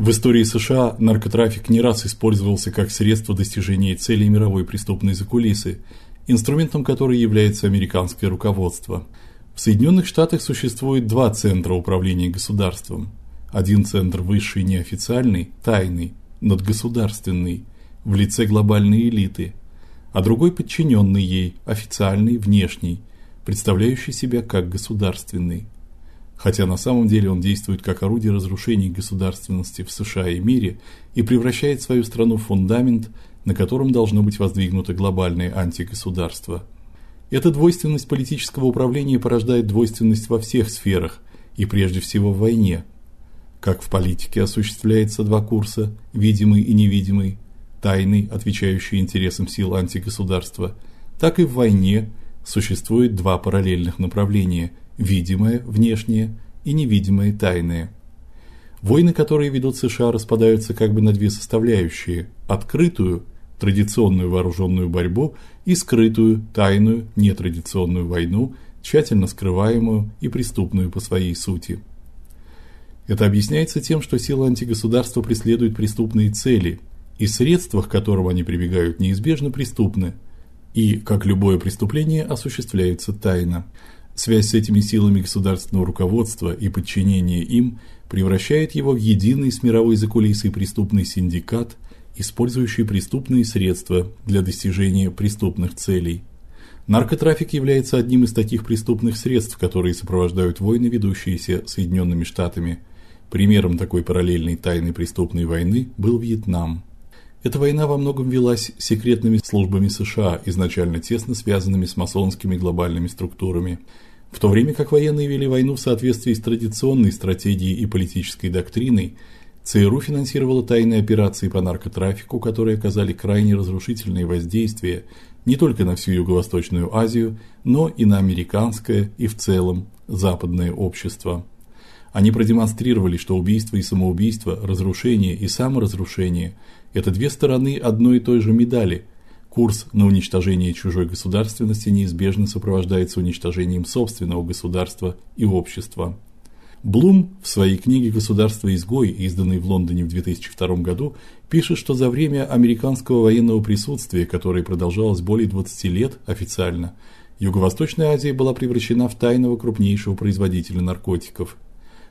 В истории США наркотрафик не раз использовался как средство достижения целей мировой преступной закулисы, инструментом которой является американское руководство. В Соединенных Штатах существует два центра управления государством. Один центр высший неофициальный, тайный, надгосударственный, в лице глобальной элиты, а другой подчиненный ей, официальный, внешний, представляющий себя как государственный. Хотя на самом деле он действует как орудие разрушения государственности в США и мире и превращает свою страну в фундамент, на котором должно быть воздвигнуто глобальное антигосударство. Эта двойственность политического управления порождает двойственность во всех сферах и прежде всего в войне. Как в политике осуществляется два курса: видимый и невидимый, тайный, отвечающий интересам сил антигосударства, так и в войне существует два параллельных направления: видимое внешнее и невидимое тайное. Войны, которые ведут США, распадаются как бы на две составляющие: открытую традиционную вооруженную борьбу и скрытую, тайную, нетрадиционную войну, тщательно скрываемую и преступную по своей сути. Это объясняется тем, что силы антигосударства преследуют преступные цели, и средства, к которым они прибегают, неизбежно преступны, и, как любое преступление, осуществляются тайно. Связь с этими силами государственного руководства и подчинение им превращает его в единый с мировой закулисой преступный синдикат, использующий преступные средства для достижения преступных целей. Наркотрафик является одним из таких преступных средств, которые сопровождают войны, ведущиеся Соединенными Штатами. Примером такой параллельной тайной преступной войны был Вьетнам. Эта война во многом велась секретными службами США, изначально тесно связанными с масонскими глобальными структурами, в то время как военные вели войну в соответствии с традиционной стратегией и политической доктриной. ЦРУ финансировала тайные операции по наркотрафику, которые оказали крайне разрушительное воздействие не только на всю Юго-Восточную Азию, но и на американское и в целом западное общество. Они продемонстрировали, что убийство и самоубийство, разрушение и саморазрушение это две стороны одной и той же медали. Курс на уничтожение чужой государственности неизбежно сопровождается уничтожением собственного государства и общества. Блум в своей книге Государство изгой, изданной в Лондоне в 2002 году, пишет, что за время американского военного присутствия, которое продолжалось более 20 лет официально, Юго-Восточная Азия была превращена в тайного крупнейшего производителя наркотиков.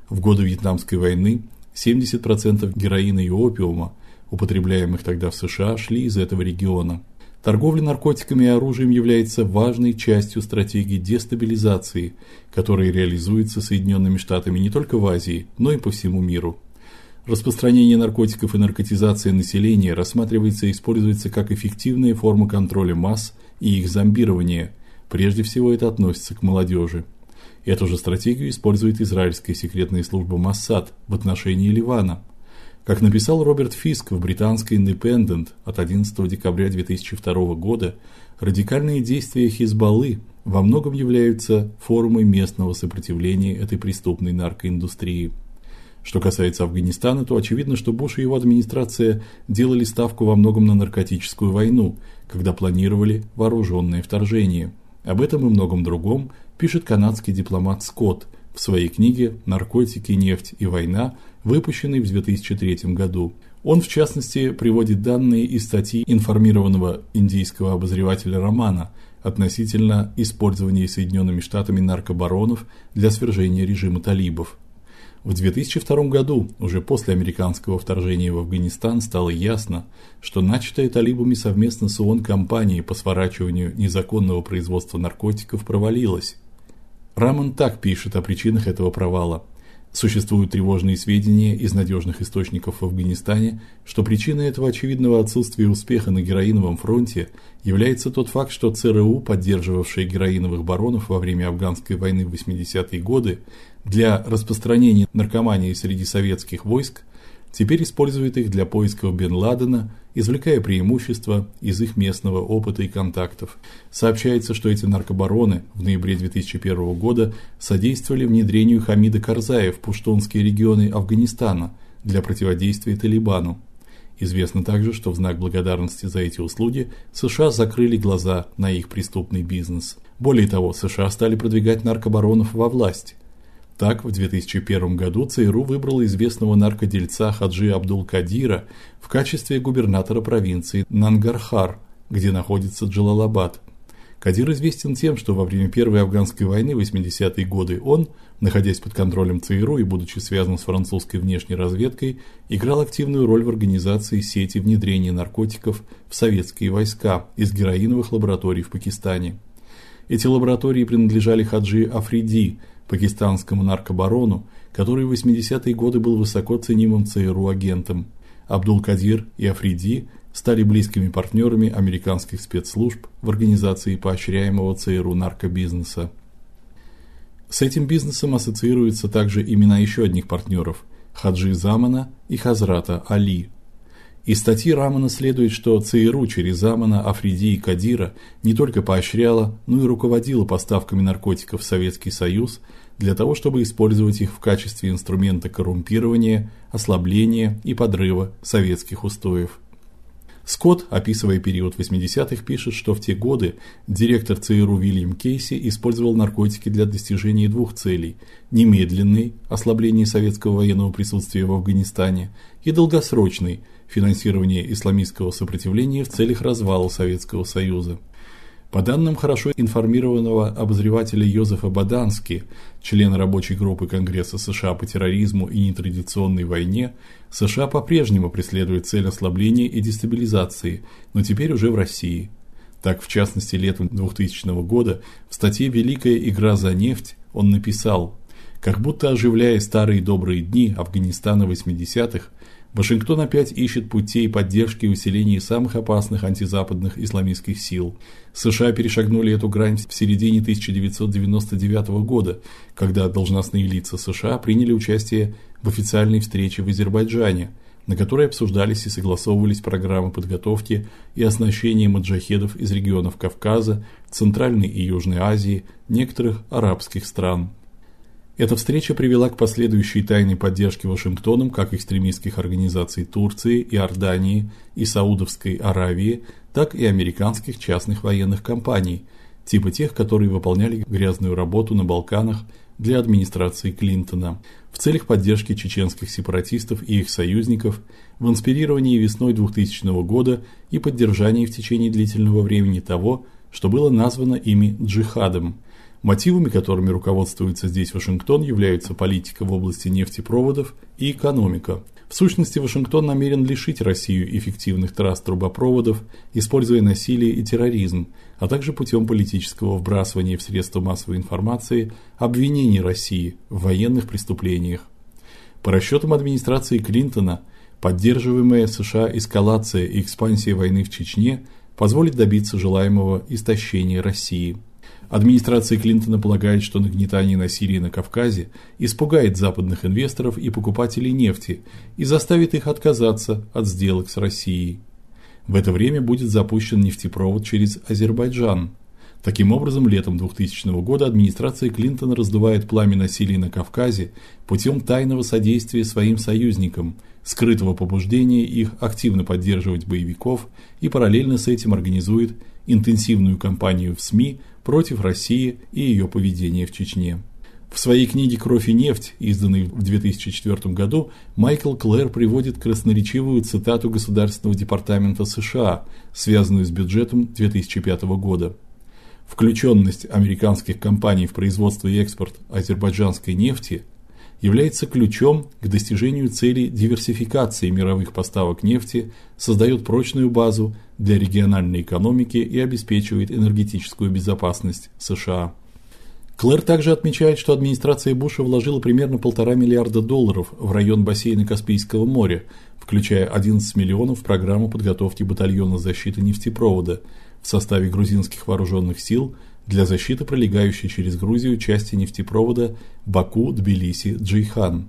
В годы Вьетнамской войны 70% героина и опиума употребляемых тогда в США, шли из этого региона. Торговля наркотиками и оружием является важной частью стратегии дестабилизации, которая реализуется Соединенными Штатами не только в Азии, но и по всему миру. Распространение наркотиков и наркотизация населения рассматривается и используется как эффективная форма контроля масс и их зомбирования. Прежде всего это относится к молодежи. Эту же стратегию использует израильская секретная служба Моссад в отношении Ливана. Как написал Роберт Фиск в британской Independent от 11 декабря 2002 года, радикальные действия Хизбаллы во многом являются формой местного сопротивления этой преступной наркоиндустрии. Что касается Афганистана, то очевидно, что Буш и его администрация делали ставку во многом на наркотическую войну, когда планировали вооруженное вторжение. Об этом и многом другом пишет канадский дипломат Скотт в своей книге Наркотики, нефть и война выпущенный в 2003 году. Он в частности приводит данные из статьи информированного индийского обозревателя Романа относительно использования Соединенными Штатами наркобаронов для свержения режима талибов. В 2002 году, уже после американского вторжения в Афганистан, стало ясно, что начатая талибами совместно с ООН кампания по сворачиванию незаконного производства наркотиков провалилась. Раман так пишет о причинах этого провала. Существуют тревожные сведения из надежных источников в Афганистане, что причиной этого очевидного отсутствия успеха на героиновом фронте является тот факт, что ЦРУ, поддерживавшие героиновых баронов во время афганской войны в 80-е годы для распространения наркомании среди советских войск, теперь использует их для поисков Бен Ладена, извлекая преимущества из их местного опыта и контактов. Сообщается, что эти наркобароны в ноябре 2001 года содействовали внедрению Хамида Карзая в пуштунские регионы Афганистана для противодействия Талибану. Известно также, что в знак благодарности за эти услуги США закрыли глаза на их преступный бизнес. Более того, США стали продвигать наркобаронов во власть. Так, в 2001 году ЦРУ выбрало известного наркодельца Хаджи Абдул-Кадира в качестве губернатора провинции Нангархар, где находится Джалалабад. Кадир известен тем, что во время Первой афганской войны в 80-е годы он, находясь под контролем ЦРУ и будучи связан с французской внешней разведкой, играл активную роль в организации сети внедрения наркотиков в советские войска из героиновых лабораторий в Пакистане. Эти лаборатории принадлежали Хаджи Африди, пакистанскому наркобарону, который в 80-е годы был высоко ценимым ЦРУ агентом. Абдул-Кадир и Африди стали близкими партнерами американских спецслужб в организации поощряемого ЦРУ наркобизнеса. С этим бизнесом ассоциируются также имена еще одних партнеров – Хаджи Замана и Хазрата Али. Из статьи Рамана следует, что ЦРУ через Замана, Африди и Кадира не только поощряла, но и руководила поставками наркотиков в Советский Союз для того, чтобы использовать их в качестве инструмента коррумпирования, ослабления и подрыва советских устоев. Скотт, описывая период 80-х, пишет, что в те годы директор ЦРУ Вильям Кейси использовал наркотики для достижения двух целей: немедленной ослабление советского военного присутствия в Афганистане и долгосрочной финансирование исламистского сопротивления в целях развала Советского Союза. По данным хорошо информированного обозревателя Йозефа Бадански, члена рабочей группы Конгресса США по терроризму и нетрадиционной войне, США по-прежнему преследуют цель ослабления и дестабилизации, но теперь уже в России. Так, в частности, летом 2000 года в статье Великая игра за нефть он написал: "Как будто оживляя старые добрые дни Афганистана 80-х, Вашингтон опять ищет путей поддержки и усиления самых опасных антизападных исламистских сил. США перешагнули эту грань в середине 1999 года, когда должностные лица США приняли участие в официальной встрече в Азербайджане, на которой обсуждались и согласовывались программы подготовки и оснащения маджахедов из регионов Кавказа, Центральной и Южной Азии, некоторых арабских стран. Эта встреча привела к последующей тайной поддержке Вашингтоном как экстремистских организаций Турции, Иордании и Саудовской Аравии, так и американских частных военных компаний, типа тех, которые выполняли грязную работу на Балканах для администрации Клинтона. В целях поддержки чеченских сепаратистов и их союзников, в инспирировании весной 2000 года и поддержании в течение длительного времени того, что было названо ими джихадом – мотивами которыми руководствуется здесь Вашингтон, являются политика в области нефтепроводов и экономика. В сущности, Вашингтон намерен лишить Россию эффективных трасс трубопроводов, используя насилие и терроризм, а также путем политического вбрасывания в средства массовой информации обвинений России в военных преступлениях. По расчетам администрации Клинтона, поддерживаемая США эскалация и экспансия войны в Чечне позволит добиться желаемого истощения России. Администрация Клинтона полагает, что нагнетание насилия на Кавказе испугает западных инвесторов и покупателей нефти и заставит их отказаться от сделок с Россией. В это время будет запущен нефтепровод через Азербайджан. Таким образом, летом 2000 года администрация Клинтона раздувает пламя насилия на Кавказе путем тайного содействия своим союзникам, скрытого побуждения их активно поддерживать боевиков и параллельно с этим организует интенсивную кампанию в СМИ против России и ее поведения в Чечне. В своей книге Кровь и нефть, изданной в 2004 году, Майкл Клэр приводит красноречивую цитату Государственного департамента США, связанную с бюджетом 2005 года. Включенность американских компаний в производство и экспорт азербайджанской нефти является ключом к достижению цели диверсификации мировых поставок нефти, создает прочную базу для региональной экономики и обеспечивает энергетическую безопасность США. Клэр также отмечает, что администрация Буша вложила примерно полтора миллиарда долларов в район бассейна Каспийского моря, включая 11 миллионов в программу подготовки батальона защиты нефтепровода в составе грузинских вооруженных сил – для защиты пролегающей через Грузию части нефтепровода Баку-Тбилиси-Джейхан.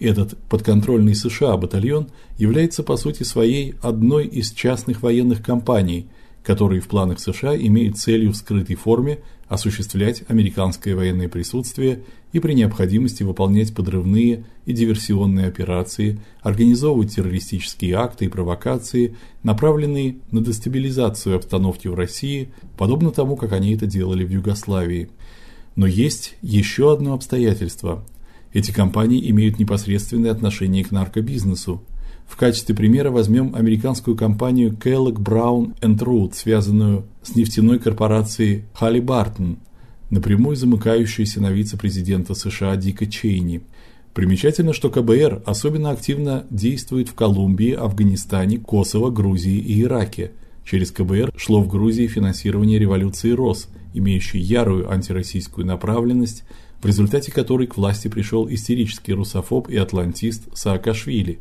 Этот подконтрольный США батальон является по сути своей одной из частных военных компаний, которые в планах США имеют целью в скрытой форме осуществлять американское военное присутствие и при необходимости выполнять подрывные и диверсионные операции, организовывать террористические акты и провокации, направленные на дестабилизацию обстановки в России, подобно тому, как они это делали в Югославии. Но есть еще одно обстоятельство. Эти компании имеют непосредственное отношение к наркобизнесу. В качестве примера возьмем американскую компанию Kellogg Brown Root, связанную с нефтяной корпорацией Halliburton, напрямую замыкающейся на вице-президента США Дика Чейни. Примечательно, что КБР особенно активно действует в Колумбии, Афганистане, Косово, Грузии и Ираке. Через КБР шло в Грузии финансирование революции РОС, имеющей ярую антироссийскую направленность, в результате которой к власти пришел истерический русофоб и атлантист Саакашвили.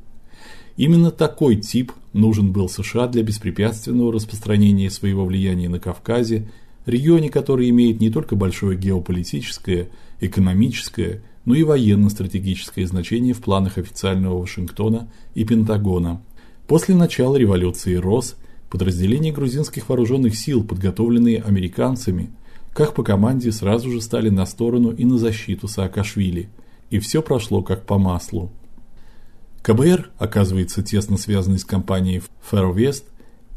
Именно такой тип нужен был США для беспрепятственного распространения своего влияния на Кавказе, регионе, который имеет не только большое геополитическое, экономическое, но и военно-стратегическое значение в планах официального Вашингтона и Пентагона. После начала революции РОС подразделения грузинских вооруженных сил, подготовленные американцами, как по команде сразу же стали на сторону и на защиту Саакашвили, и все прошло как по маслу. КБР оказывается тесно связанной с компанией Ferrovest,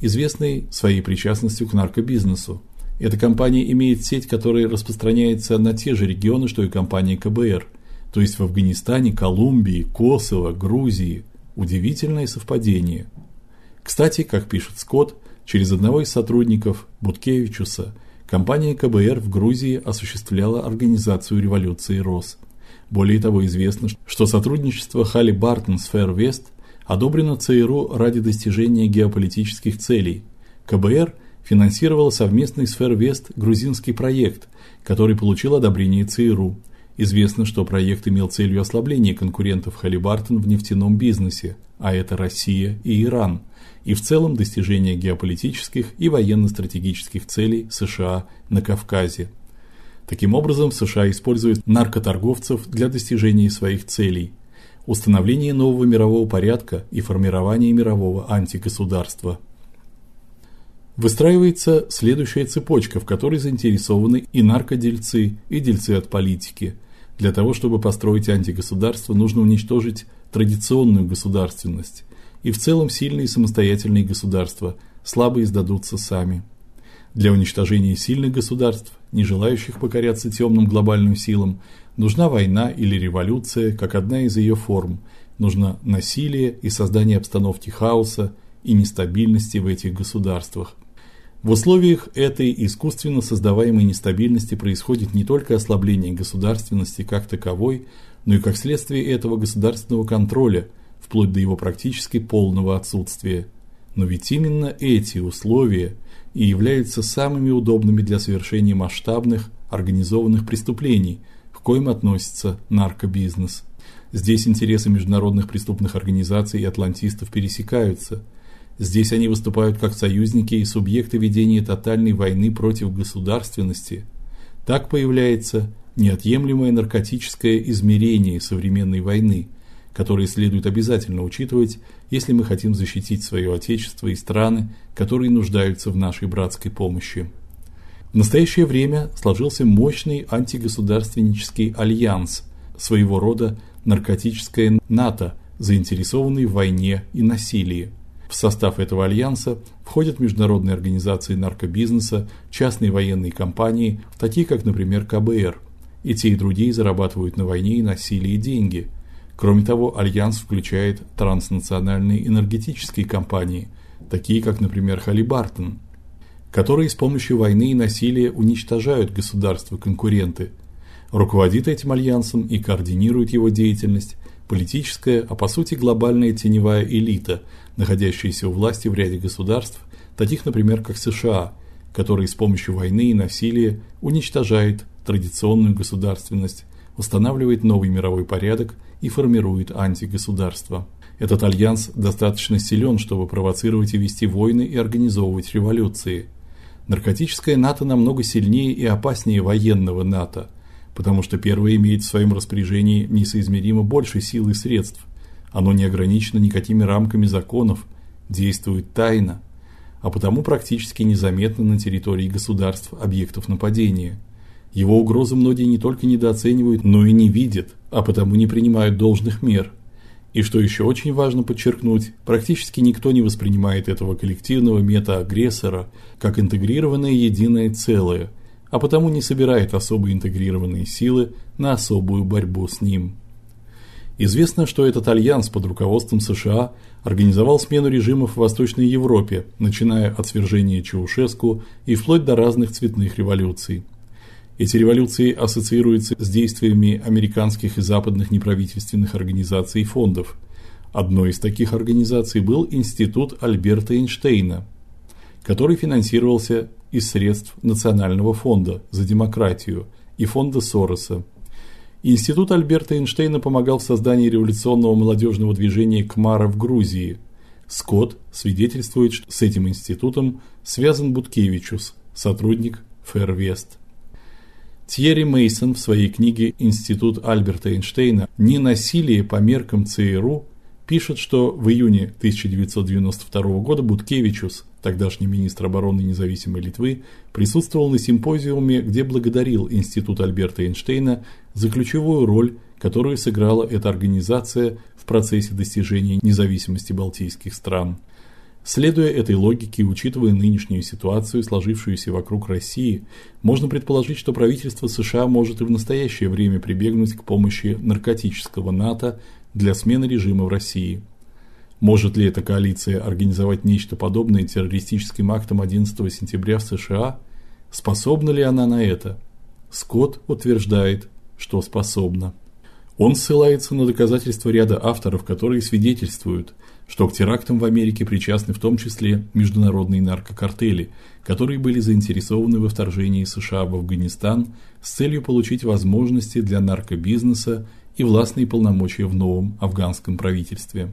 известной своей причастностью к наркобизнесу. Эта компания имеет сеть, которая распространяется на те же регионы, что и компания КБР, то есть в Афганистане, Колумбии, Косово, Грузии. Удивительное совпадение. Кстати, как пишет Скотт, через одного из сотрудников Буткевичуса компания КБР в Грузии осуществляла организацию революции РОС. Более того, известно, что сотрудничество Хали Бартон с Фэрвест одобрено ЦРУ ради достижения геополитических целей. КБР финансировало совместный с Фэрвест грузинский проект, который получил одобрение ЦРУ. Известно, что проект имел целью ослабления конкурентов Халибартон в нефтяном бизнесе, а это Россия и Иран, и в целом достижение геополитических и военно-стратегических целей США на Кавказе. Таким образом, США используют наркоторговцев для достижения своих целей: установления нового мирового порядка и формирования мирового антигосударства. Выстраивается следующая цепочка, в которой заинтересованы и наркодельцы, и дельцы от политики. Для того, чтобы построить антигосударство, нужно уничтожить традиционную государственность. И в целом сильные самостоятельные государства слабые сдадутся сами. Для уничтожения сильных государств, не желающих покоряться темным глобальным силам, нужна война или революция, как одна из ее форм. Нужно насилие и создание обстановки хаоса и нестабильности в этих государствах. В условиях этой искусственно создаваемой нестабильности происходит не только ослабление государственности как таковой, но и как следствие этого государственного контроля, вплоть до его практически полного отсутствия. Но ведь именно эти условия – и являются самыми удобными для совершения масштабных организованных преступлений, к коим относится наркобизнес. Здесь интересы международных преступных организаций и атлантистов пересекаются. Здесь они выступают как союзники и субъекты ведения тотальной войны против государственности. Так появляется неотъемлемое наркотическое измерение современной войны – которые следует обязательно учитывать, если мы хотим защитить свое отечество и страны, которые нуждаются в нашей братской помощи. В настоящее время сложился мощный антигосударственнический альянс, своего рода наркотическое НАТО, заинтересованный в войне и насилии. В состав этого альянса входят международные организации наркобизнеса, частные военные компании, такие как, например, КБР. И те, и другие зарабатывают на войне и насилии деньги – Кроме того, альянс включает транснациональные энергетические компании, такие как, например, Halliburton, которые с помощью войны и насилия уничтожают государства-конкуренты. Руководит этим альянсом и координирует его деятельность политическая, а по сути глобальная теневая элита, находящаяся у власти в ряде государств, таких, например, как США, которые с помощью войны и насилия уничтожают традиционную государственность, устанавливает новый мировой порядок и формирует антигосударство. Этот альянс достаточно силен, чтобы провоцировать и вести войны и организовывать революции. Наркотическое НАТО намного сильнее и опаснее военного НАТО, потому что первое имеет в своем распоряжении несоизмеримо больше сил и средств. Оно не ограничено никакими рамками законов, действует тайно, а потому практически незаметно на территории государств объектов нападения. Его угрозы многие не только недооценивают, но и не видят, а потому не принимают должных мер. И что еще очень важно подчеркнуть, практически никто не воспринимает этого коллективного мета-агрессора как интегрированное единое целое, а потому не собирает особо интегрированные силы на особую борьбу с ним. Известно, что этот альянс под руководством США организовал смену режимов в Восточной Европе, начиная от свержения Чаушеску и вплоть до разных цветных революций. Эти революции ассоциируются с действиями американских и западных неправительственных организаций и фондов. Одной из таких организаций был Институт Альберта Эйнштейна, который финансировался из средств Национального фонда за демократию и фонда Сороса. Институт Альберта Эйнштейна помогал в создании революционного молодежного движения Кмара в Грузии. Скотт свидетельствует, что с этим институтом связан Буткевичус, сотрудник Фэрвест. Тьерри Мейсон в своей книге Институт Альберта Эйнштейна Ненасилие по меркам ЦРУ пишет, что в июне 1992 года Буткевичус, тогдашний министр обороны независимой Литвы, присутствовал на симпозиуме, где благодарил Институт Альберта Эйнштейна за ключевую роль, которую сыграла эта организация в процессе достижения независимости балтийских стран. Следуя этой логике и учитывая нынешнюю ситуацию, сложившуюся вокруг России, можно предположить, что правительство США может и в настоящее время прибегнуть к помощи наркотического НАТО для смены режима в России. Может ли эта коалиция организовать нечто подобное террористическим актам 11 сентября в США? Способна ли она на это? Скотт утверждает, что способна. Он ссылается на доказательства ряда авторов, которые свидетельствуют, что к терактам в Америке причастны в том числе международные наркокартели, которые были заинтересованы во вторжении США в Афганистан с целью получить возможности для наркобизнеса и властные полномочия в новом афганском правительстве.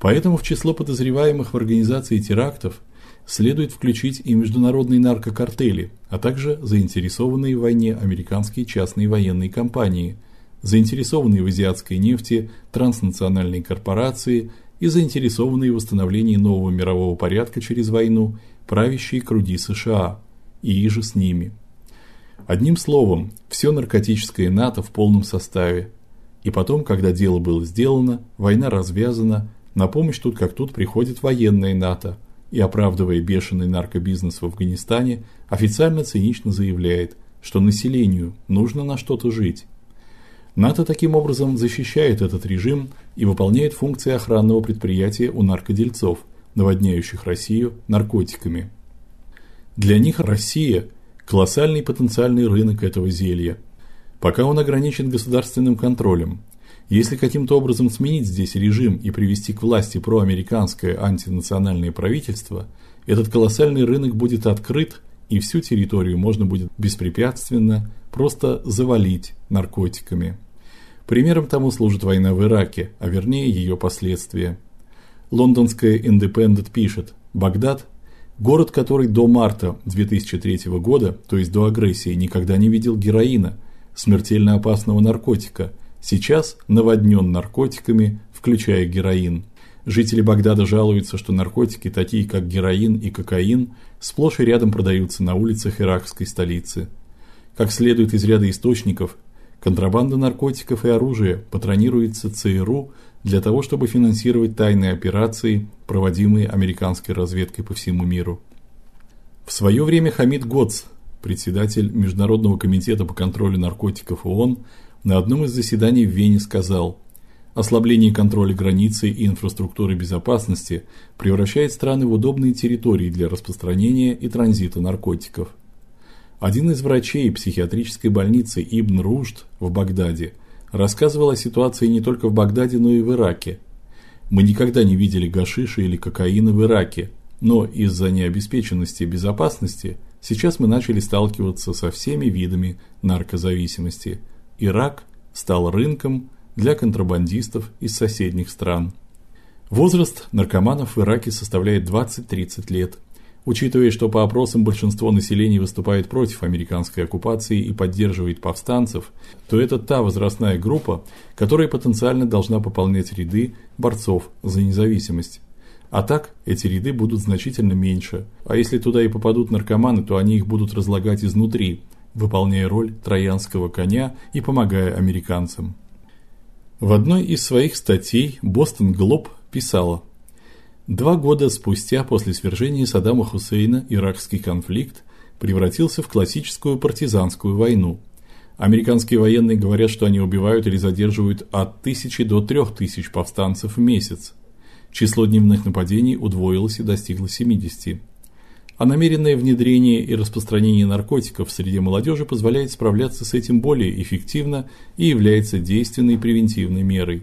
Поэтому в число подозреваемых в организации терактов следует включить и международные наркокартели, а также заинтересованные в войне американские частные военные компании – заинтересованные в азиатской нефти транснациональные корпорации и заинтересованные в восстановлении нового мирового порядка через войну правящие круги США и иже с ними. Одним словом, все наркотическое НАТО в полном составе. И потом, когда дело было сделано, война развязана, на помощь тут как тут приходит военная НАТО и оправдывая бешеный наркобизнес в Афганистане, официально цинично заявляет, что населению нужно на что-то жить НАТО таким образом защищает этот режим и выполняет функции охранного предприятия у наркодельцов, наводняющих Россию наркотиками. Для них Россия колоссальный потенциальный рынок этого зелья. Пока он ограничен государственным контролем. Если каким-то образом сменить здесь режим и привести к власти проамериканское антинациональное правительство, этот колоссальный рынок будет открыт, и всю территорию можно будет беспрепятственно просто завалить наркотиками. Примером тому служит война в Ираке, а вернее ее последствия. Лондонская Independent пишет: Багдад город, который до марта 2003 года, то есть до агрессии, никогда не видел героина, смертельно опасного наркотика, сейчас наводнен наркотиками, включая героин. Жители Багдада жалуются, что наркотики, такие как героин и кокаин, сплошь и рядом продаются на улицах иракской столицы. Как следует из ряда источников, контрабанда наркотиков и оружия патронируется ЦРУ для того, чтобы финансировать тайные операции, проводимые американской разведкой по всему миру. В свое время Хамид Гоц, председатель Международного комитета по контролю наркотиков ООН, на одном из заседаний в Вене сказал: Ослабление контроля границы и инфраструктуры безопасности превращает страны в удобные территории для распространения и транзита наркотиков. Один из врачей психиатрической больницы Ибн Рушд в Багдаде рассказывал о ситуации не только в Багдаде, но и в Ираке. Мы никогда не видели гашиша или кокаина в Ираке, но из-за необеспеченности безопасности сейчас мы начали сталкиваться со всеми видами наркозависимости. Ирак стал рынком для контрабандистов из соседних стран. Возраст наркоманов в Ираке составляет 20-30 лет. Учитывая, что по опросам большинство населения выступает против американской оккупации и поддерживает повстанцев, то это та возрастная группа, которая потенциально должна пополнять ряды борцов за независимость. А так эти ряды будут значительно меньше. А если туда и попадут наркоманы, то они их будут разлагать изнутри, выполняя роль троянского коня и помогая американцам. В одной из своих статей Boston Globe писала: Два года спустя после свержения Саддама Хусейна иракский конфликт превратился в классическую партизанскую войну. Американские военные говорят, что они убивают или задерживают от тысячи до трех тысяч повстанцев в месяц. Число дневных нападений удвоилось и достигло 70. А намеренное внедрение и распространение наркотиков среди молодежи позволяет справляться с этим более эффективно и является действенной превентивной мерой.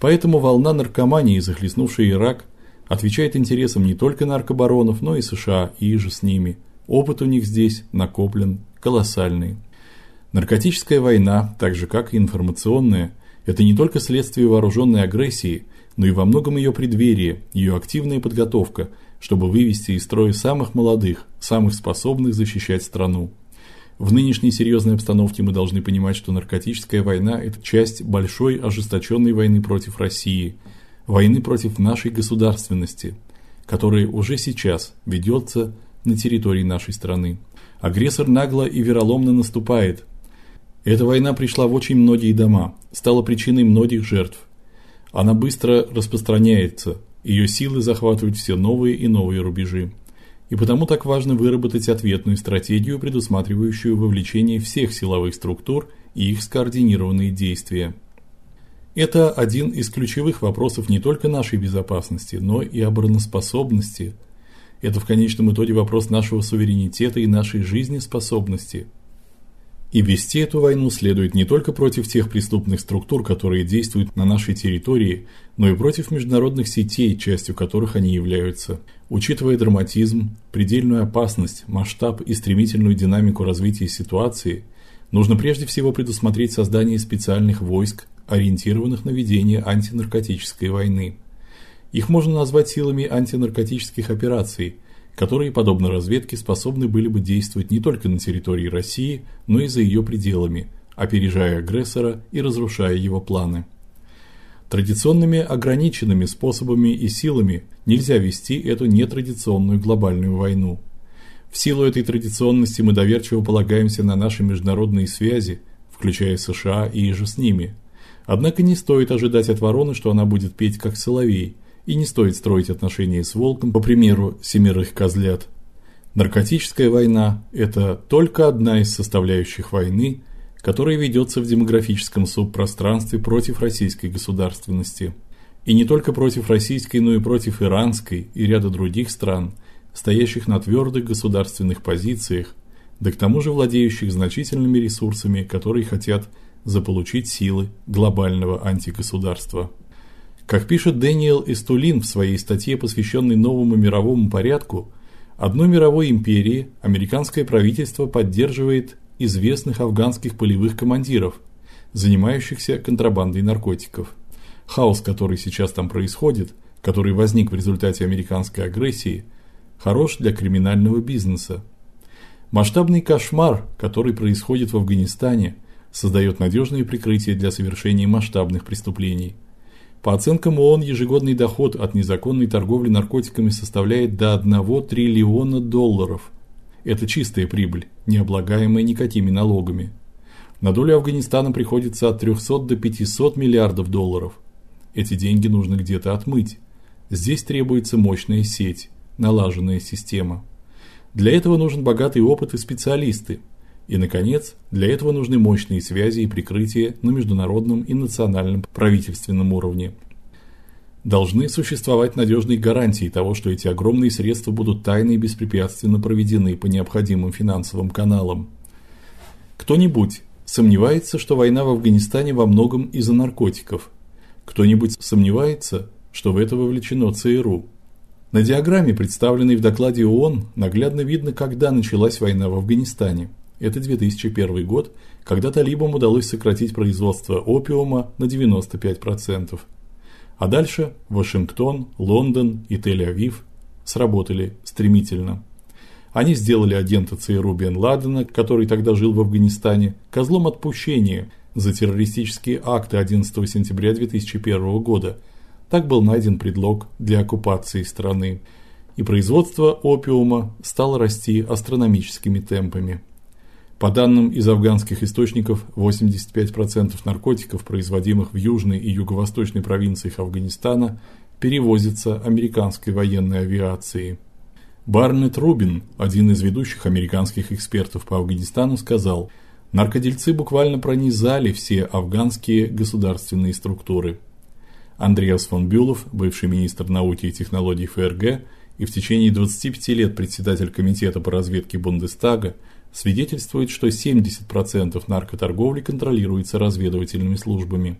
Поэтому волна наркомании, захлестнувшая Ирак, отвечает интересам не только наркобаронов, но и США и же с ними. Опыт у них здесь накоплен колоссальный. Наркотическая война, так же как и информационная, это не только следствие вооруженной агрессии, но и во многом ее преддверие, ее активная подготовка, чтобы вывести из строя самых молодых, самых способных защищать страну. В нынешней серьезной обстановке мы должны понимать, что наркотическая война это часть большой ожесточенной войны против России, войны против нашей государственности, которая уже сейчас ведется на территории нашей страны. Агрессор нагло и вероломно наступает. Эта война пришла в очень многие дома, стала причиной многих жертв. Она быстро распространяется, ее силы захватывают все новые и новые рубежи. И потому так важно выработать ответную стратегию, предусматривающую вовлечение всех силовых структур и их скоординированные действия. Это один из ключевых вопросов не только нашей безопасности, но и обороноспособности. Это в конечном итоге вопрос нашего суверенитета и нашей жизнеспособности. И вести эту войну следует не только против тех преступных структур, которые действуют на нашей территории, но и против международных сетей, частью которых они являются. Учитывая драматизм, предельную опасность, масштаб и стремительную динамику развития ситуации, нужно прежде всего предусмотреть создание специальных войск, ориентированных на ведение антинаркотической войны. Их можно назвать силами антинаркотических операций – которые, подобно разведке, способны были бы действовать не только на территории России, но и за ее пределами, опережая агрессора и разрушая его планы. Традиционными ограниченными способами и силами нельзя вести эту нетрадиционную глобальную войну. В силу этой традиционности мы доверчиво полагаемся на наши международные связи, включая США и же с ними. Однако не стоит ожидать от вороны, что она будет петь как соловей, и не стоит строить отношения с волком по примеру семерых козлят. Наркотическая война это только одна из составляющих войны, которая ведется в демографическом субпространстве против российской государственности. И не только против российской, но и против иранской и ряда других стран, стоящих на твердых государственных позициях, да к тому же владеющих значительными ресурсами, которые хотят заполучить силы глобального антигосударства. Как пишет Дэниел Эстулин в своей статье, посвященной новому мировому порядку, одной мировой империи американское правительство поддерживает известных афганских полевых командиров, занимающихся контрабандой наркотиков. Хаос, который сейчас там происходит, который возник в результате американской агрессии, хорош для криминального бизнеса. Масштабный кошмар, который происходит в Афганистане, создает надежные прикрытия для совершения масштабных преступлений. По оценкам ООН, ежегодный доход от незаконной торговли наркотиками составляет до 1 триллиона долларов. Это чистая прибыль, не облагаемая никакими налогами. На долю Афганистана приходится от 300 до 500 миллиардов долларов. Эти деньги нужно где-то отмыть. Здесь требуется мощная сеть, налаженная система. Для этого нужен богатый опыт и специалисты, и наконец, для этого нужны мощные связи и прикрытие на международном и национальном правительственном уровне. Должны существовать надежные гарантии того, что эти огромные средства будут тайно и беспрепятственно проведены по необходимым финансовым каналам. Кто-нибудь сомневается, что война в Афганистане во многом из-за наркотиков. Кто-нибудь сомневается, что в это вовлечено ЦРУ. На диаграмме, представленной в докладе ООН, наглядно видно, когда началась война в Афганистане. Это 2001 год, когда талибам удалось сократить производство опиума на 95%. А дальше Вашингтон, Лондон и Тель-Авив сработали стремительно. Они сделали агента ЦРУ Бен Ладена, который тогда жил в Афганистане, козлом отпущения за террористические акты 11 сентября 2001 года. Так был найден предлог для оккупации страны, и производство опиума стало расти астрономическими темпами. По данным из афганских источников, 85% наркотиков, производимых в южной и юго-восточной провинциях Афганистана, перевозятся американской военной авиацией. Барнетт Рубин, один из ведущих американских экспертов по Афганистану, сказал: Наркодельцы буквально пронизали все афганские государственные структуры. Андреас фон Бюлов, бывший министр науки и технологий ФРГ и в течение 25 лет председатель комитета по разведке Бундестага, свидетельствует, что 70% наркоторговли контролируется разведывательными службами.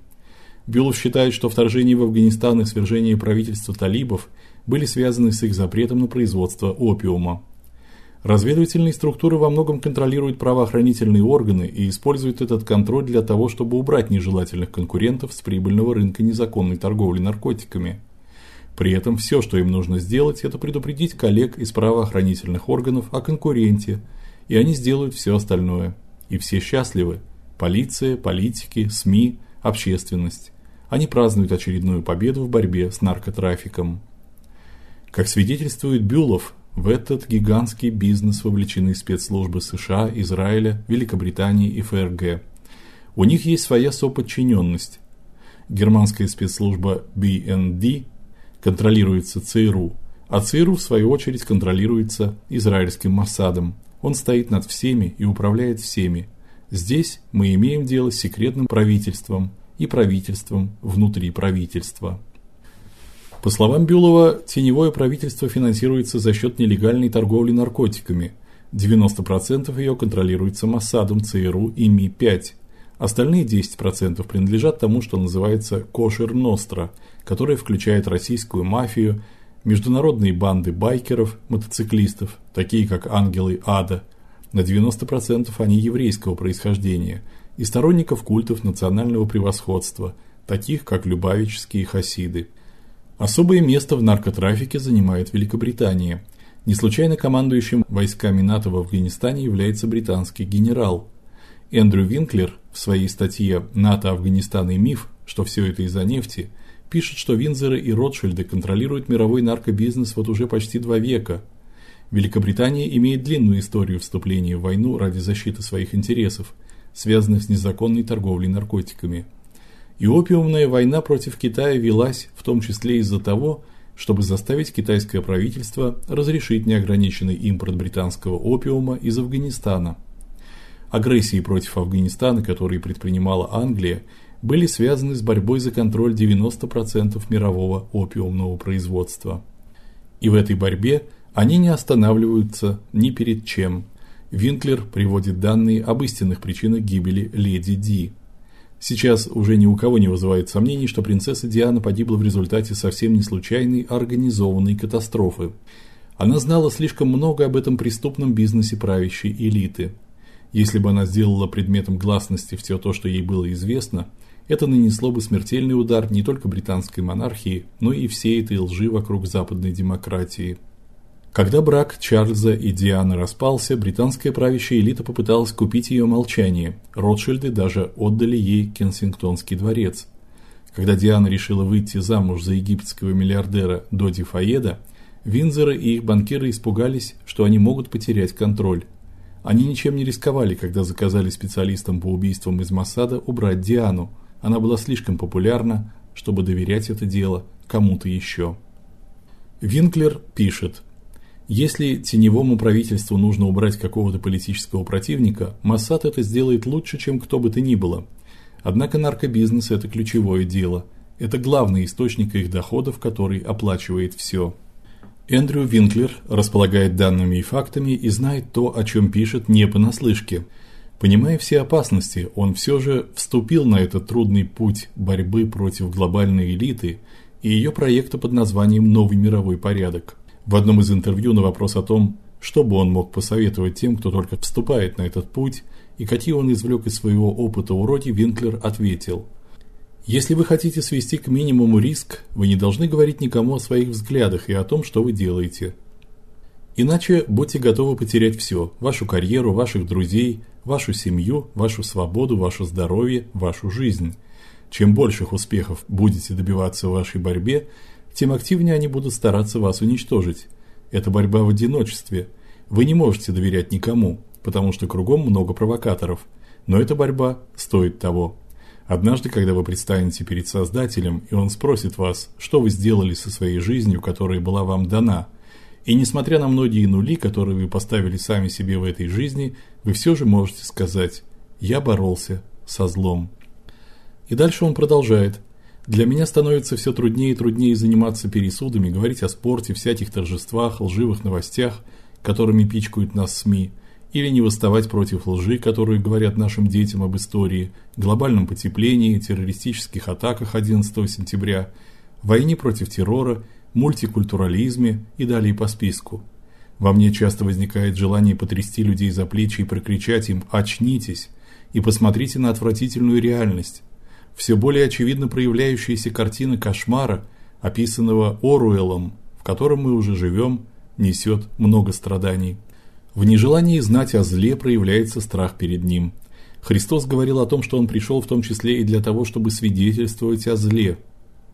Бюлов считает, что вторжение в Афганистан и свержение правительства талибов были связаны с их запретом на производство опиума. Разведывательные структуры во многом контролируют правоохранительные органы и используют этот контроль для того, чтобы убрать нежелательных конкурентов с прибыльного рынка незаконной торговли наркотиками. При этом все, что им нужно сделать, это предупредить коллег из правоохранительных органов о конкуренте, и они сделают все остальное. И все счастливы: полиция, политики, СМИ, общественность. Они празднуют очередную победу в борьбе с наркотрафиком. Как свидетельствует Бюлов, в этот гигантский бизнес вовлечены спецслужбы США, Израиля, Великобритании и ФРГ. У них есть своя соподчиненность. Германская спецслужба BND контролируется ЦРУ, а ЦРУ в свою очередь контролируется израильским Моссадом. Он стоит над всеми и управляет всеми. Здесь мы имеем дело с секретным правительством и правительством внутри правительства. По словам Бюлова, теневое правительство финансируется за счет нелегальной торговли наркотиками. 90% ее контролируется Моссадом, ЦРУ и Ми-5. Остальные 10% принадлежат тому, что называется кошер Ностра, которое включает российскую мафию, международные банды байкеров, мотоциклистов, такие как Ангелы Ада. На 90% они еврейского происхождения и сторонников культов национального превосходства, таких как любавические хасиды. Особое место в наркотрафике занимает Великобритания. Не случайно командующим войсками НАТО в Афганистане является британский генерал. Эндрю Винклер в своей статье НАТО, Афганистан и миф, что все это из-за нефти, пишет, что Винзеры и Ротшильды контролируют мировой наркобизнес вот уже почти два века. Великобритания имеет длинную историю вступления в войну ради защиты своих интересов, связанных с незаконной торговлей наркотиками. И опиумная война против Китая велась в том числе из-за того, чтобы заставить китайское правительство разрешить неограниченный импорт британского опиума из Афганистана. Агрессии против Афганистана, которые предпринимала Англия, были связаны с борьбой за контроль 90% мирового опиумного производства. И в этой борьбе они не останавливаются ни перед чем. Винклер приводит данные об истинных причинах гибели леди Ди. Сейчас уже ни у кого не вызывает сомнений, что принцесса Диана погибла в результате совсем не случайной, организованной катастрофы. Она знала слишком много об этом преступном бизнесе правящей элиты. Если бы она сделала предметом гласности все то, что ей было известно, это нанесло бы смертельный удар не только британской монархии, но и всей этой лжи вокруг западной демократии. Когда брак Чарльза и Дианы распался, британская правящая элита попыталась купить ее молчание. Ротшильды даже отдали ей Кенсингтонский дворец. Когда Диана решила выйти замуж за египетского миллиардера Доди Фаеда, Винзоры и их банкиры испугались, что они могут потерять контроль. Они ничем не рисковали, когда заказали специалистам по убийствам из Моссада убрать Диану. Она была слишком популярна, чтобы доверять это дело кому-то еще. Винклер пишет: если теневому правительству нужно убрать какого-то политического противника, Моссад это сделает лучше, чем кто бы то ни было. Однако наркобизнес это ключевое дело. Это главный источник их доходов, который оплачивает все. Эндрю Винклер располагает данными и фактами и знает то, о чем пишет не понаслышке. Понимая все опасности, он все же вступил на этот трудный путь борьбы против глобальной элиты и ее проекта под названием Новый мировой порядок. В одном из интервью на вопрос о том, что бы он мог посоветовать тем, кто только вступает на этот путь, и какие он извлек из своего опыта уроки, Винклер ответил: если вы хотите свести к минимуму риск, вы не должны говорить никому о своих взглядах и о том, что вы делаете. Иначе будьте готовы потерять все: вашу карьеру, ваших друзей, вашу семью, вашу свободу, ваше здоровье, вашу жизнь. Чем больших успехов будете добиваться в вашей борьбе, тем активнее они будут стараться вас уничтожить. Это борьба в одиночестве. Вы не можете доверять никому, потому что кругом много провокаторов. Но эта борьба стоит того. Однажды, когда вы предстанете перед Создателем, и он спросит вас, что вы сделали со своей жизнью, которая была вам дана, и несмотря на многие нули, которые вы поставили сами себе в этой жизни, вы все же можете сказать: Я боролся со злом. И дальше он продолжает: для меня становится все труднее и труднее заниматься пересудами, говорить о спорте, всяких торжествах, лживых новостях, которыми пичкают нас СМИ, или не восставать против лжи, которые говорят нашим детям об истории, глобальном потеплении, террористических атаках 11 сентября, войне против террора, мультикультурализме и далее по списку. Во мне часто возникает желание потрясти людей за плечи и прокричать им: "Очнитесь и посмотрите на отвратительную реальность" все более очевидно проявляющаяся картина кошмара, описанного Оруэллом, в котором мы уже живем, несет много страданий. В нежелании знать о зле проявляется страх перед ним. Христос говорил о том, что он пришел в том числе и для того, чтобы свидетельствовать о зле.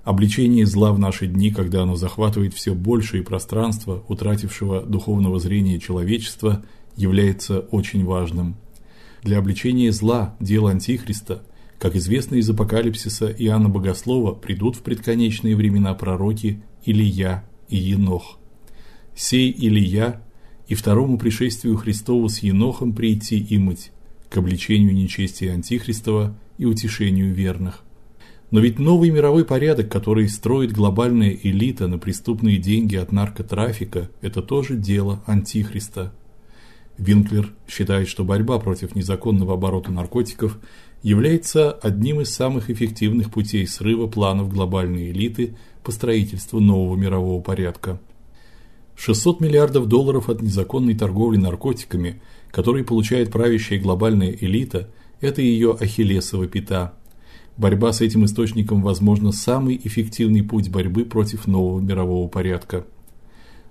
Обличение зла в наши дни, когда оно захватывает все большее пространство утратившего духовного зрения человечества, является очень важным. Для обличения зла, дела антихриста – как известно из апокалипсиса Иоанна Богослова, придут в предконечные времена пророки Илия и Енох. Сей Илия и второму пришествию Христову с Енохом прийти и мыть к обличению нечестия антихристова и утешению верных. Но ведь новый мировой порядок, который строит глобальная элита на преступные деньги от наркотрафика, это тоже дело антихриста. Винклер считает, что борьба против незаконного оборота наркотиков является одним из самых эффективных путей срыва планов глобальной элиты по строительству нового мирового порядка. 600 миллиардов долларов от незаконной торговли наркотиками, которые получает правящая глобальная элита, это ее ахиллесова пята. Борьба с этим источником, возможно, самый эффективный путь борьбы против нового мирового порядка.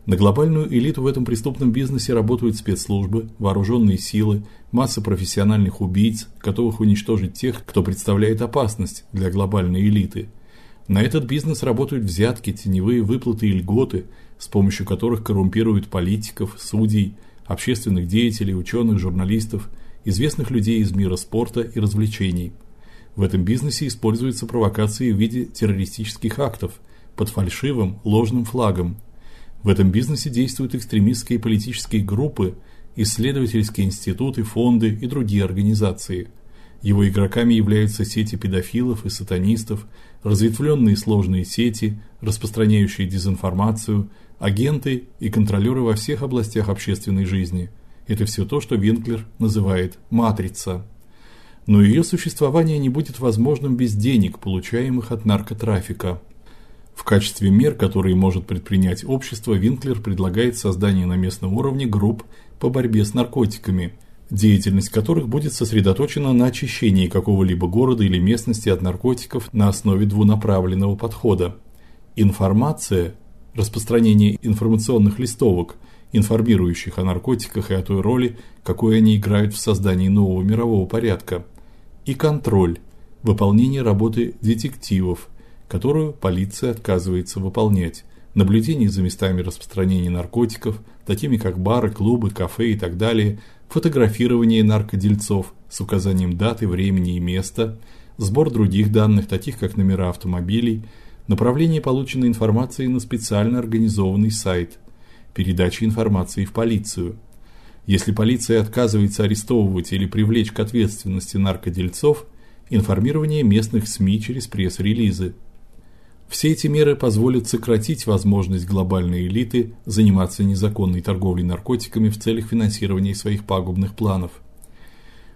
На глобальную элиту в этом преступном бизнесе работают спецслужбы, вооруженные силы, масса профессиональных убийц, готовых уничтожить тех, кто представляет опасность для глобальной элиты. На этот бизнес работают взятки, теневые выплаты и льготы, с помощью которых коррумпируют политиков, судей, общественных деятелей, ученых, журналистов, известных людей из мира спорта и развлечений. В этом бизнесе используются провокации в виде террористических актов под фальшивым, ложным флагом в этом бизнесе действуют экстремистские политические группы, исследовательские институты, фонды и другие организации. Его игроками являются сети педофилов и сатанистов, разветвленные сложные сети, распространяющие дезинформацию, агенты и контролеры во всех областях общественной жизни. Это все то, что Винклер называет матрица. Но ее существование не будет возможным без денег, получаемых от наркотрафика. В качестве мер, которые может предпринять общество, Винклер предлагает создание на местном уровне групп по борьбе с наркотиками, деятельность которых будет сосредоточена на очищении какого-либо города или местности от наркотиков на основе двунаправленного подхода. Информация, распространение информационных листовок, информирующих о наркотиках и о той роли, какую они играют в создании нового мирового порядка, и контроль, выполнение работы детективов, которую полиция отказывается выполнять. Наблюдение за местами распространения наркотиков, такими как бары, клубы, кафе и так далее, фотографирование наркодельцов с указанием даты, времени и места, сбор других данных, таких как номера автомобилей, направление полученной информации на специально организованный сайт, передача информации в полицию. Если полиция отказывается арестовывать или привлечь к ответственности наркодельцов, информирование местных СМИ через пресс-релизы. Все эти меры позволят сократить возможность глобальной элиты заниматься незаконной торговлей наркотиками в целях финансирования своих пагубных планов.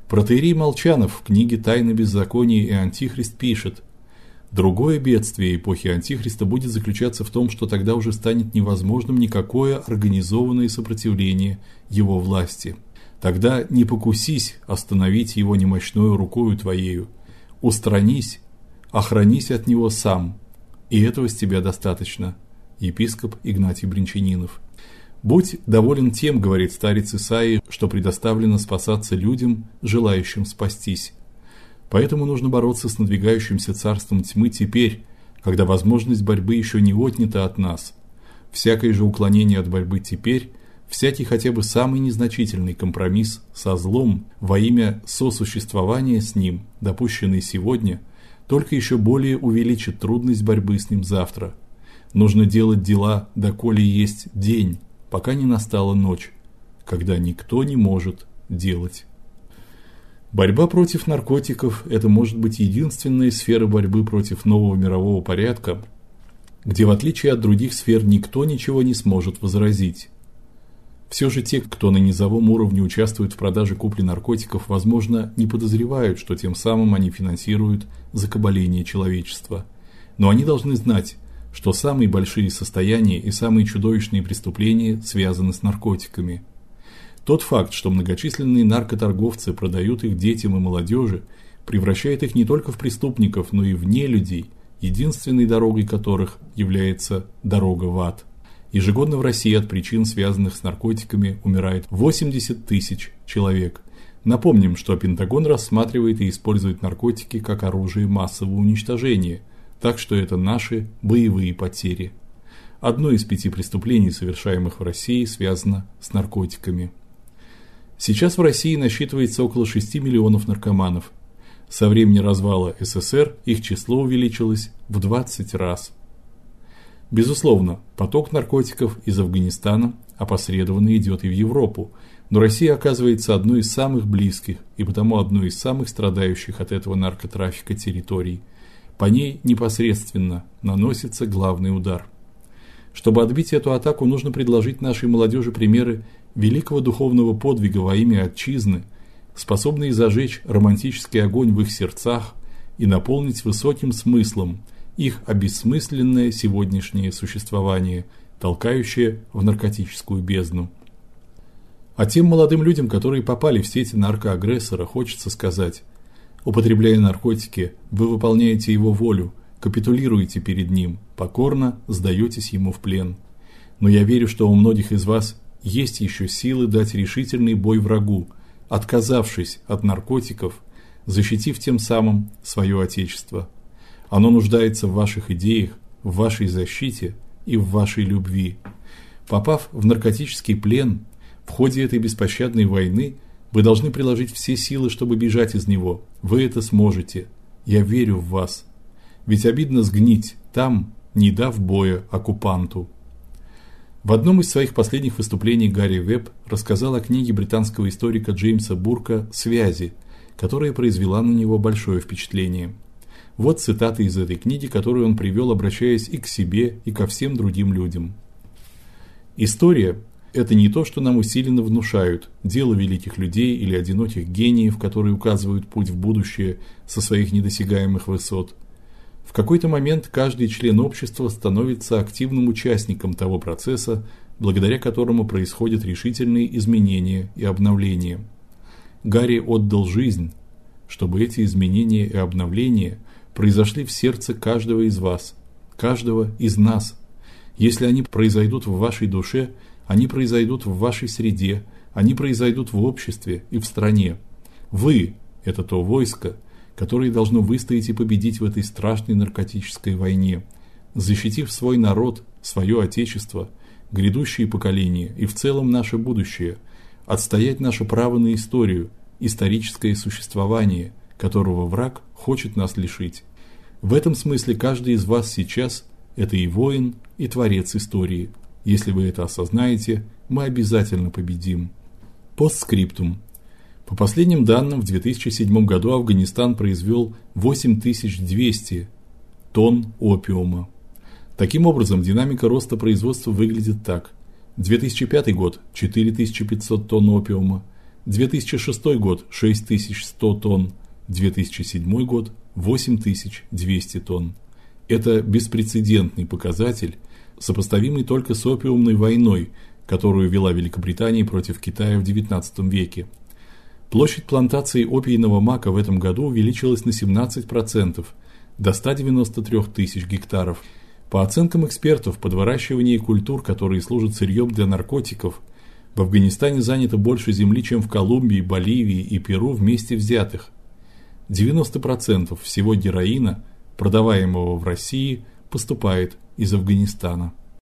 Протоиерей Молчанов в книге Тайны беззакония и антихрист пишет: Другое бедствие эпохи антихриста будет заключаться в том, что тогда уже станет невозможным никакое организованное сопротивление его власти. Тогда не покусись остановить его немощной рукою твоею. Устранись, охранись от него сам и этого с тебя достаточно. Епископ Игнатий Бринчанинов. Будь доволен тем, говорит старец Исаии, что предоставлено спасаться людям, желающим спастись. Поэтому нужно бороться с надвигающимся царством тьмы теперь, когда возможность борьбы еще не отнята от нас. Всякое же уклонение от борьбы теперь, всякий хотя бы самый незначительный компромисс со злом во имя сосуществования с ним, допущенный сегодня, только еще более увеличит трудность борьбы с ним завтра. Нужно делать дела, доколе есть день, пока не настала ночь, когда никто не может делать. Борьба против наркотиков это может быть единственная сфера борьбы против нового мирового порядка, где в отличие от других сфер никто ничего не сможет возразить. Все же те, кто на низовом уровне участвует в продаже купли наркотиков, возможно, не подозревают, что тем самым они финансируют закабаление человечества. Но они должны знать, что самые большие состояния и самые чудовищные преступления связаны с наркотиками. Тот факт, что многочисленные наркоторговцы продают их детям и молодежи, превращает их не только в преступников, но и в нелюдей, единственной дорогой которых является дорога в ад. Ежегодно в России от причин, связанных с наркотиками, умирает 80 тысяч человек. Напомним, что Пентагон рассматривает и использует наркотики как оружие массового уничтожения, так что это наши боевые потери. Одно из пяти преступлений, совершаемых в России, связано с наркотиками. Сейчас в России насчитывается около 6 миллионов наркоманов. Со времени развала СССР их число увеличилось в 20 раз. Безусловно, поток наркотиков из Афганистана опосредованно идет и в Европу, но Россия оказывается одной из самых близких и потому одной из самых страдающих от этого наркотрафика территорий. По ней непосредственно наносится главный удар. Чтобы отбить эту атаку, нужно предложить нашей молодежи примеры великого духовного подвига во имя отчизны, способные зажечь романтический огонь в их сердцах и наполнить высоким смыслом их обессмысленное сегодняшнее существование, толкающее в наркотическую бездну. А тем молодым людям, которые попали в сети наркоагрессора, хочется сказать: употребляя наркотики, вы выполняете его волю, капитулируете перед ним, покорно сдаетесь ему в плен. Но я верю, что у многих из вас есть еще силы дать решительный бой врагу, отказавшись от наркотиков, защитив тем самым свое отечество. Оно нуждается в ваших идеях, в вашей защите и в вашей любви. Попав в наркотический плен, в ходе этой беспощадной войны вы должны приложить все силы, чтобы бежать из него. Вы это сможете. Я верю в вас. Ведь обидно сгнить там, не дав боя оккупанту. В одном из своих последних выступлений Гарри Веб рассказал о книге британского историка Джеймса Бурка Связи, которая произвела на него большое впечатление. Вот цитаты из этой книги, которую он привел, обращаясь и к себе, и ко всем другим людям. История это не то, что нам усиленно внушают, дело великих людей или одиноких гениев, которые указывают путь в будущее со своих недосягаемых высот. В какой-то момент каждый член общества становится активным участником того процесса, благодаря которому происходят решительные изменения и обновления. Гарри отдал жизнь, чтобы эти изменения и обновления произошли в сердце каждого из вас, каждого из нас. Если они произойдут в вашей душе, они произойдут в вашей среде, они произойдут в обществе и в стране. Вы это то войско, которые должно выстоять и победить в этой страшной наркотической войне, защитив свой народ, свое отечество, грядущие поколения и в целом наше будущее, отстоять наше право на историю, историческое существование, которого враг хочет нас лишить. В этом смысле каждый из вас сейчас это и воин, и творец истории. Если вы это осознаете, мы обязательно победим. Постскриптум. По последним данным, в 2007 году Афганистан произвел 8200 тонн опиума. Таким образом, динамика роста производства выглядит так: 2005 год 4500 тонн опиума, 2006 год 6100 тонн, 2007 год 8200 тонн. Это беспрецедентный показатель, сопоставимый только с опиумной войной, которую вела Великобритания против Китая в XIX веке. Площадь плантаций опийного мака в этом году увеличилась на 17% до 193 тысяч гектаров. По оценкам экспертов, под выращивание культур, которые служат сырьем для наркотиков, в Афганистане занято больше земли, чем в Колумбии, Боливии и Перу вместе взятых. 90% всего героина, продаваемого в России, поступает из Афганистана.